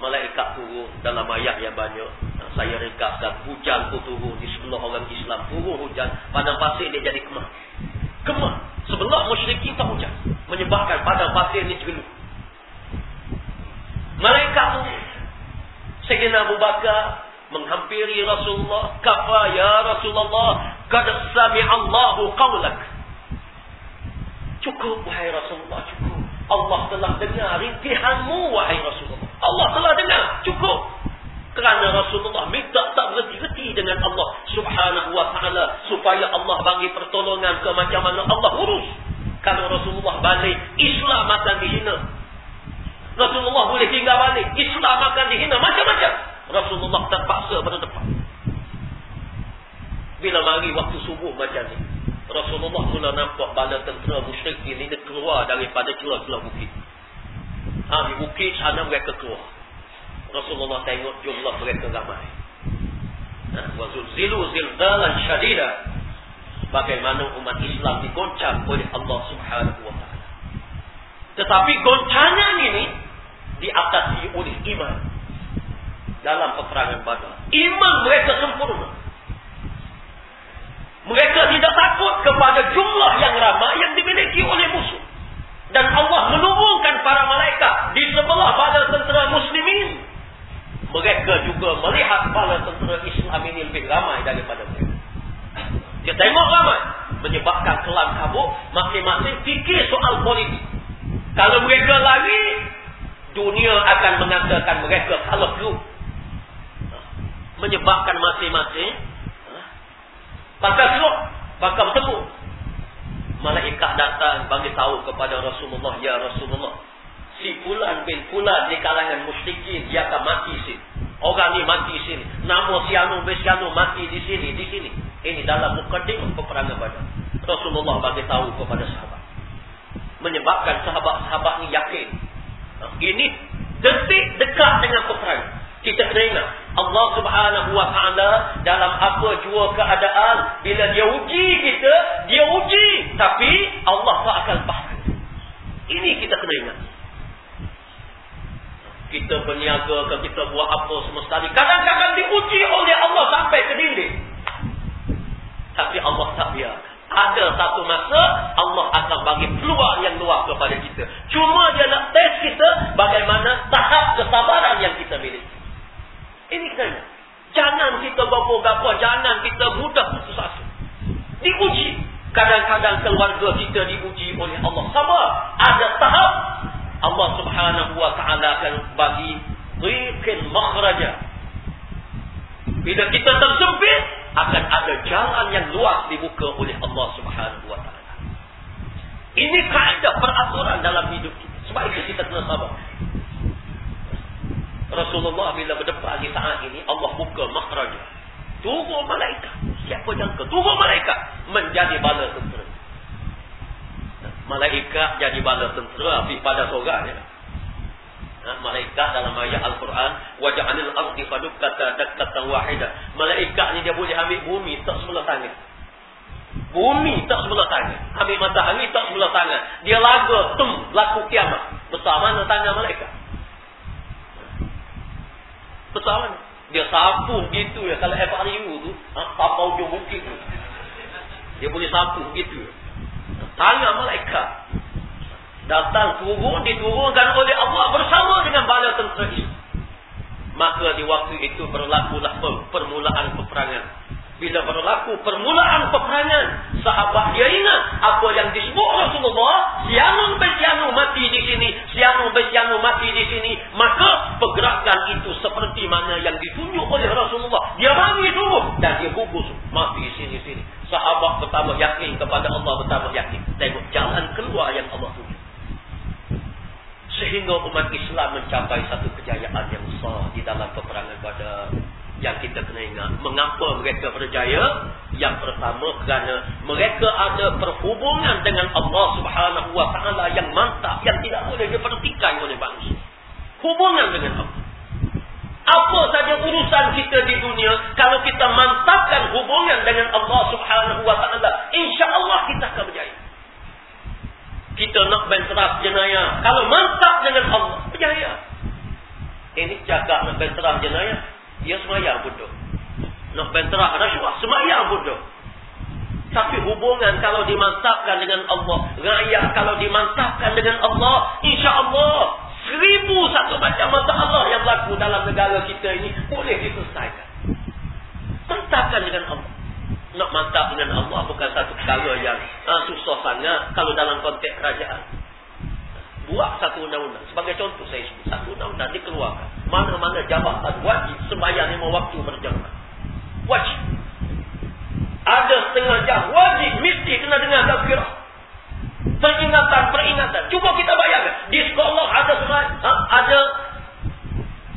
Malaikat turun dalam ayat yang banyak. Saya rekapkan hujan pun turun di sebelah orang Islam. Turun hujan, padang pasir dia jadi kemah. Kemah. Sebelah musyrikin tak hujan. Menyebabkan padang pasir ini jenuh. Tu Sayyidina Abu Bakar menghampiri Rasulullah, kafa ya Rasulullah, qad sami'allahu qawlak. Cukup wahai Rasulullah, cukup. Allah telah dengar rintihanmu wahai Rasulullah. Allah telah dengar, cukup. Kerana Rasulullah minta tak berhenti-henti dengan Allah subhanahu wa ta'ala. Supaya Allah bagi pertolongan ke macam mana Allah urus. Kalau Rasulullah balik, Islam akan dihina. Rasulullah boleh tinggal balik. Islam akan dihina macam-macam. Rasulullah terpaksa pada depan. Bila mari waktu subuh macam ni. Rasulullah mula nampak bala tentera musyrik ini keluar daripada celah-celah bukit. Ha, di bukit sana mereka keluar. Rasulullah tengok jumlah mereka ramai. Ha, Wazul zilu zilzalan syadidah. bagaimana umat Islam digoncang oleh Allah Subhanahu wa taala. Tetapi goncangan ini diatasi oleh iman dalam peperangan Badar. Iman mereka sempurna. Mereka tidak takut kepada jumlah yang ramai yang dimiliki oleh musuh. Dan Allah menurunkan para malaikat di sebelah bala tentera muslimin. Mereka juga melihat bala tentera Islam ini lebih ramai daripada mereka. Dia tengok ramai. Menyebabkan kelam kabut. Masing-masing fikir soal politik. Kalau mereka lari, dunia akan mengatakan mereka kalau perlu. Menyebabkan masing-masing. Pakar seruk. Pakar bertemu. Malaikat datang bagi tahu kepada Rasulullah. Ya Rasulullah. Si Fulan bin Fulan di kalangan musyrikin. Dia akan mati sini. Orang ni mati sini. Nama si Anu bin si Anu mati di sini. Di sini. Ini dalam mukadimah peperangan pada. Rasulullah bagi tahu kepada sahabat menyebabkan sahabat-sahabat ni yakin. Ini detik dekat dengan peperangan. Kita kena ingat. Allah subhanahu wa ta'ala dalam apa jua keadaan. Bila dia uji kita, dia uji. Tapi Allah tak akan lepaskan. Ini kita kena ingat. Kita berniaga ke kita buat apa semua sekali. Kadang-kadang diuji oleh Allah sampai ke dinding. Tapi Allah tak biarkan ada satu masa Allah akan bagi peluang yang luar kepada kita. Cuma dia nak test kita bagaimana tahap kesabaran yang kita miliki. Ini kena. Jangan kita gapo-gapo, jangan kita mudah asa. Diuji. Kadang-kadang keluarga kita diuji oleh Allah. Sama ada tahap Allah Subhanahu wa taala akan bagi riqil makhraja. Bila kita tersempit, akan ada jalan yang luas dibuka oleh Allah Subhanahu wa taala. Ini kaedah peraturan dalam hidup kita. Sebab itu kita kena sabar. Rasulullah bila berdepan di saat ini Allah buka makhraj. Turun malaikat. Siapa jangka? Turun malaikat menjadi bala tentera. Malaikat jadi bala tentera pada seorang Ha, malaikat dalam ayat Al-Quran waja'anil ardi fadukkata dakkatan wahidah. Malaikat ni dia boleh ambil bumi tak sebelah tangan. Bumi tak sebelah tangan. Ambil matahari tak sebelah tangan. Dia laga tum laku kiamat. Besar mana tangan malaikat? Besar mana? Dia sapu gitu ya kalau FRU tu, ha, tapau ujung bukit tu. Dia boleh sapu gitu. Tangan malaikat datang turun diturunkan oleh Allah bersama dengan bala tentera itu. Maka di waktu itu berlakulah permulaan peperangan. Bila berlaku permulaan peperangan, sahabat dia ingat apa yang disebut Rasulullah, mencapai satu kejayaan yang besar di dalam peperangan pada yang kita kena ingat. Mengapa mereka berjaya? Yang pertama kerana mereka ada perhubungan dengan Allah Subhanahu Wa Taala yang mantap yang tidak boleh diperhatikan oleh bangsa. Hubungan dengan Allah. Apa saja urusan kita di dunia kalau kita mantapkan hubungan dengan Allah Subhanahu Wa Taala, insya-Allah kita akan berjaya kita nak benterah jenayah. Kalau mantap dengan Allah, berjaya. Ini cakap nak benterah jenayah, dia semayang bodoh. Nak benterah rasuah, semayang bodoh. Tapi hubungan kalau dimantapkan dengan Allah, raya kalau dimantapkan dengan Allah, insya Allah, seribu satu macam masalah yang berlaku dalam negara kita ini, boleh diselesaikan. Mantapkan dengan Allah nak mantap dengan Allah bukan satu perkara yang uh, susah sangat kalau dalam konteks kerajaan. Buat satu undang-undang. Sebagai contoh saya sebut. Satu undang-undang dikeluarkan. Mana-mana jabatan wajib sembahyang lima waktu berjamaah. Wajib. Ada setengah jam. Wajib. Mesti kena dengar tafkirah. Peringatan, peringatan. Cuba kita bayangkan. Di sekolah ada sembahyang. Ha? Ada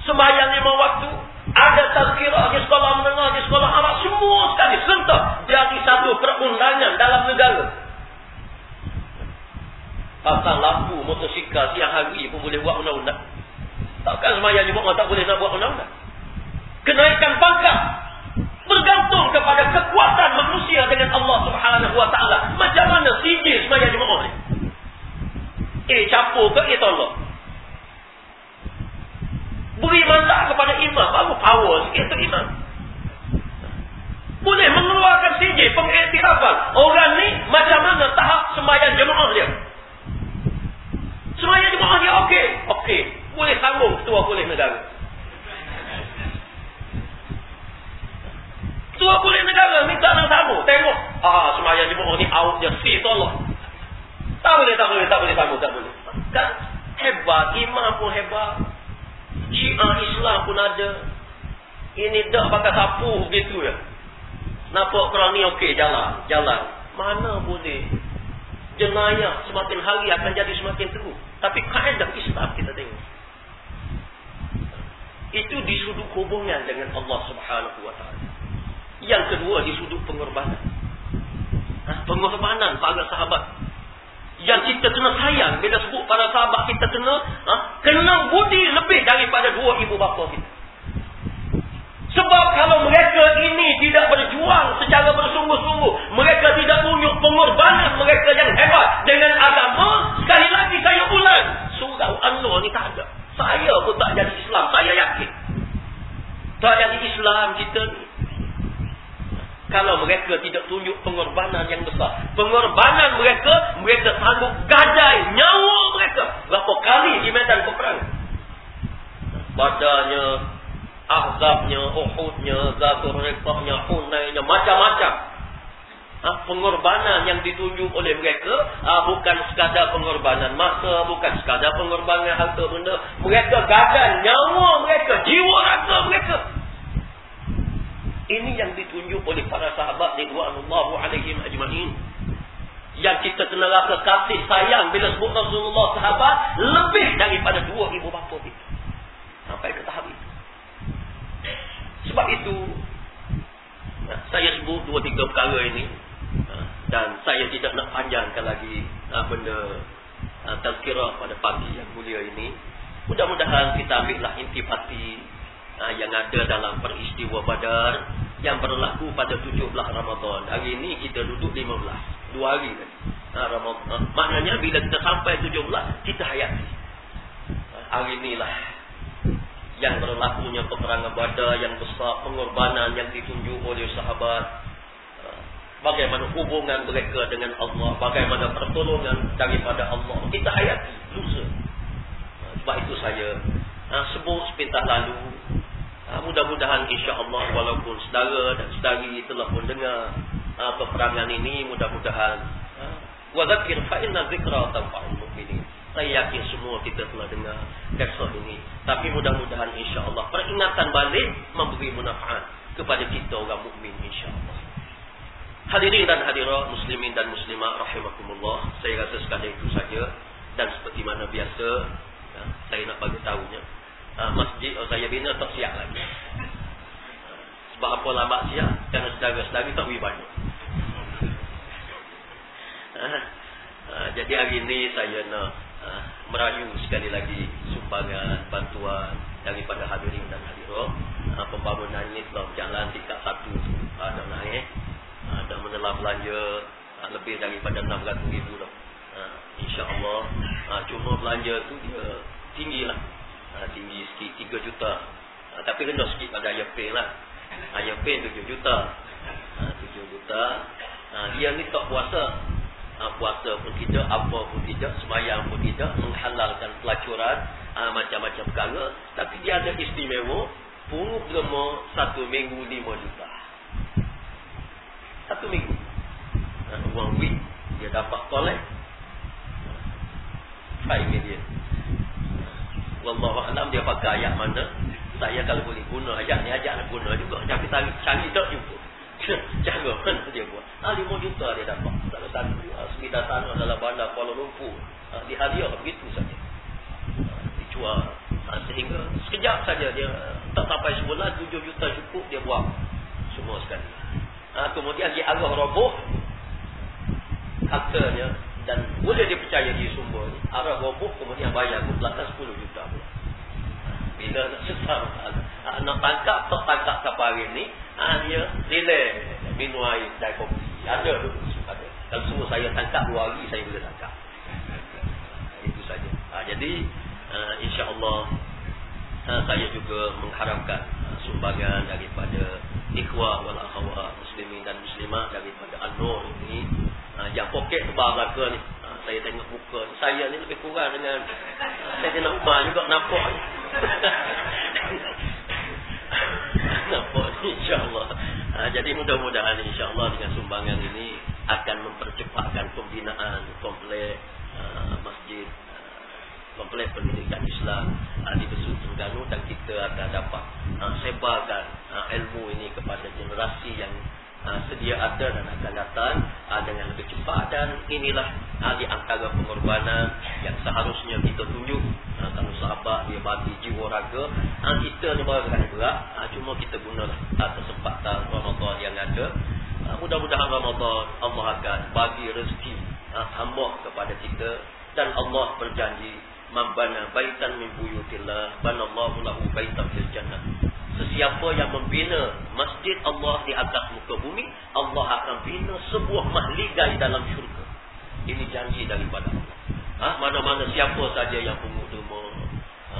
sembahyang lima waktu. Ada tazkirah di sekolah menengah, di sekolah amat. Semua sekali serentak. Jadi satu perundangan dalam negara. Pasal lampu motosikal siang hari pun boleh buat undang-undang. Takkan semayang buat tak boleh nak buat undang-undang. Kenaikan pangkat. Bergantung kepada kekuatan manusia dengan Allah Subhanahu Wa Taala. Macam mana sijil semaya jemaah ni? Eh, capur ke? Eh, tolong. Beri mandat kepada imam. Baru power sikit imam. Boleh mengeluarkan sijil pengiktirafan. Orang ni macam mana tahap sembahyang jemaah dia. Sembahyang jemaah dia okey. Okey. Boleh sambung ketua boleh negara. Ketua boleh negara minta nak sambung. Tengok. Ah, sembahyang jemaah ni out dia. Si tolong. Tak boleh, tak boleh, tak boleh sambung. Tak boleh. Kan? Hebat. Imam pun hebat. Syiah Islam pun ada. Ini dah pakai sapu begitu ya. Nampak kerana ni okey jalan, jalan. Mana boleh? Jenayah semakin hari akan jadi semakin teruk. Tapi kaedah Islam kita tengok. Itu di sudut hubungan dengan Allah Subhanahu Wa Taala. Yang kedua di sudut pengorbanan. Ha? Pengorbanan para sahabat. Yang kita kena sayang bila sebut para sahabat kita kena ha? kena budi lebih daripada dua ibu bapa kita. Sebab kalau mereka ini tidak berjuang secara bersungguh-sungguh. Mereka tidak tunjuk pengorbanan mereka yang hebat dengan agama. Sekali lagi saya ulang. Surah Allah ni tak ada. Saya pun tak jadi Islam. Saya yakin. Tak jadi Islam kita ni. Kalau mereka tidak tunjuk pengorbanan yang besar. Pengorbanan mereka, mereka sanggup gadai nyawa mereka. Berapa kali di medan peperangan. Badannya Ahzabnya, Uhudnya, Zatul Rekahnya, Hunainnya, macam-macam. Ha, pengorbanan yang ditunjuk oleh mereka ha, bukan sekadar pengorbanan masa, bukan sekadar pengorbanan harta benda. Mereka gagal nyawa mereka, jiwa raga mereka. Ini yang ditunjuk oleh para sahabat ridwanullahu alaihim ajma'in. Yang kita kena rasa kasih sayang bila sebut Rasulullah sahabat lebih daripada dua ibu bapa kita. Sampai ke tahap itu. Sebab itu saya sebut dua tiga perkara ini dan saya tidak nak panjangkan lagi benda tazkirah pada pagi yang mulia ini. Mudah-mudahan kita ambillah intipati yang ada dalam peristiwa Badar yang berlaku pada 17 Ramadan. Hari ini kita duduk 15. Dua hari. Nah, Ramadan. Maknanya bila kita sampai 17 kita hayati. Hari inilah yang berlakunya peperangan badar yang besar, pengorbanan yang ditunjuk oleh sahabat. Uh, bagaimana hubungan mereka dengan Allah, bagaimana pertolongan daripada Allah. Kita hayati lusa. Uh, sebab itu saya uh, sebut sepintas lalu. Mudah-mudahan insya-Allah walaupun saudara dan saudari telah pun dengar peperangan ini, mudah-mudahan wa dzakir fa inna dzikra tanfa'ul mu'minin. Saya yakin semua kita telah dengar kisah ini. Tapi mudah-mudahan insya-Allah peringatan balik memberi manfaat kepada kita orang mukmin insya-Allah. Hadirin dan hadirat muslimin dan muslimat rahimakumullah. Saya rasa sekadar itu saja dan seperti mana biasa ya, saya nak bagi tahunya. Uh, masjid oh, saya bina tak siap lagi. Sebab apa lambat siap? Kerana sedara-sedara tak. Uh, [laughs] uh, jadi hari ini saya nak merayu sekali lagi sumbangan bantuan daripada hadirin dan hadirat. Uh, pembangunan ini telah berjalan tingkat satu. Uh, dan naik. Uh, dan menelan belanja uh, lebih daripada 600 ribu uh, insyaAllah. Uh, cuma belanja tu dia tinggi lah. Uh, tinggi sikit 3 juta. Uh, tapi rendah sikit pada IFP lah. IFP 7 juta. Uh, 7 juta. Uh, dia ni tak puasa ha, puasa pun tidak, apa pun tidak, semayang pun tidak, menghalalkan pelacuran, ha, macam-macam perkara. Tapi dia ada istimewa, pungut gemar satu minggu lima juta. Satu minggu. Uang week, dia dapat kolek. Five million. Wallahualam dia pakai ayat mana. Saya kalau boleh guna ayat ni, ayat nak guna juga. Tapi cari, cari tak jumpa. Cara mana dia buat. Ah, 5 juta dia dapat. Salah satu. Ah, sembilan tanah dalam bandar Kuala Lumpur. Ah, di hadiah begitu saja. Ah, dijual. Ah, sehingga sekejap saja dia tak sampai sebulan 7 juta cukup dia buat. Semua sekali. Ah, kemudian dia arah roboh. Aktanya. Dan boleh dipercayai sumber ni. Arah roboh kemudian bayar ke belakang 10 juta pula. Bila nak sesam. Ah, nak tangkap, tak tangkap kapal hari ni. Ha, dia delay. minum air dan kopi. Ada. Ada. Kalau semua saya tangkap dua hari, saya boleh tangkap. Itu saja. Ha, jadi, uh, insyaAllah, uh, saya juga mengharapkan uh, sumbangan daripada ikhwah wal akhwah muslimin dan muslimah daripada An-Nur ini. Uh, yang poket belaka ni. Saya tengok muka. Saya ni lebih kurang dengan... Saya tengok rumah juga nampak [laughs] nampak insyaAllah. Uh, jadi mudah-mudahan insyaAllah dengan sumbangan ini akan mempercepatkan pembinaan komplek uh, masjid uh, komplek pendidikan Islam uh, di Besut Terengganu dan kita akan dapat uh, sebarkan uh, ilmu ini kepada generasi yang sedia ada dan akan datang uh, dengan lebih cepat dan inilah uh, di antara pengorbanan yang seharusnya kita tunjuk. Uh, kalau sahabat dia bagi jiwa raga uh, kita ni baru akan berat. Uh, cuma kita gunalah uh, kesempatan Ramadan yang ada. Ah, mudah-mudahan Ramadan Allah akan bagi rezeki uh, hamba kepada kita. Dan Allah berjanji membana baitan min buyutillah banallahu lahu baitan fil jannah sesiapa yang membina masjid Allah di atas muka bumi Allah akan bina sebuah mahligai dalam syurga ini janji daripada Allah ha? mana-mana siapa saja yang pungut derma ha?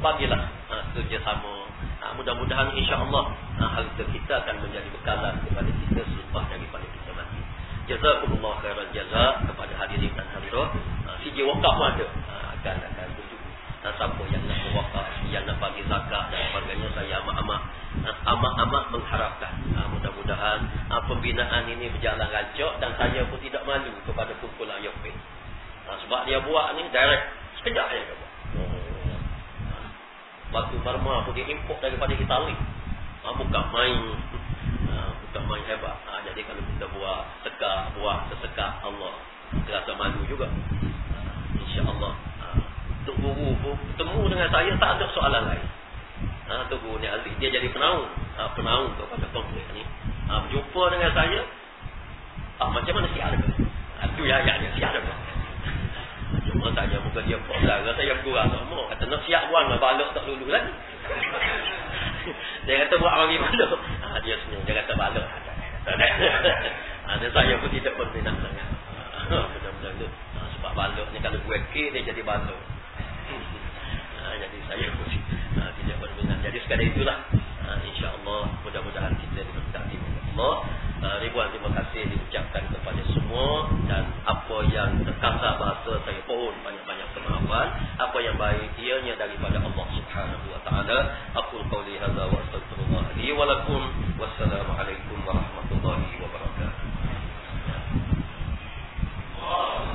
bagilah ha, kerjasama Ha, mudah-mudahan insya-Allah ha, harta kita akan menjadi bekalan kepada kita selepas daripada kita mati. Jazakumullah khairan jaza kepada hadirin dan hadirat. Ha, si wakaf ada ha, akan akan siapa yang nak wakaf, yang nak bagi zakat dan sebagainya saya amat-amat amat-amat mengharapkan ha, mudah-mudahan ha, pembinaan ini berjalan lancar dan saya pun tidak malu kepada kumpulan Yopin. Ha, sebab dia buat ni direct sekejap aja dia buat batu Burma pun dia import daripada Itali. Bukan main bukan main hebat. Jadi kalau kita buat sekar, buat sesekar Allah, terasa malu juga. InsyaAllah. Tok Guru pun bertemu dengan saya, tak ada soalan lain. Ha, Tok Guru ni Ali, dia jadi penaung. Ha, penaung kepada komplek ni. Ha, berjumpa dengan saya, ha, macam mana siap ada? Ha, itu ya, ya, siap ada. Cuma tanya muka dia pun lara saya kurang sama. Kata nak siap buang lah balok tak lulu lagi. [laughs] dia kata buat bagi balok. Ha, dia senyum. Dia kata balok. Ada [laughs] saya pun tidak berminat sangat. Benar-benar tu. Ha, sebab balok ni kalau gue ke dia jadi balok. Ah, jadi saya mesti ah, tidak berminat. Jadi sekadar itulah. Ah, InsyaAllah mudah-mudahan kita diberkati timur Allah. Ribuan terima kasih diucapkan kepada semua dan apa yang terkata bahasa saya pohon banyak-banyak kemaafan. Apa yang baik ianya daripada Allah Subhanahu Wa Taala. Aku kauli hada wa sallallahu alaihi wa lakum wassalamualaikum warahmatullahi wabarakatuh. Oh.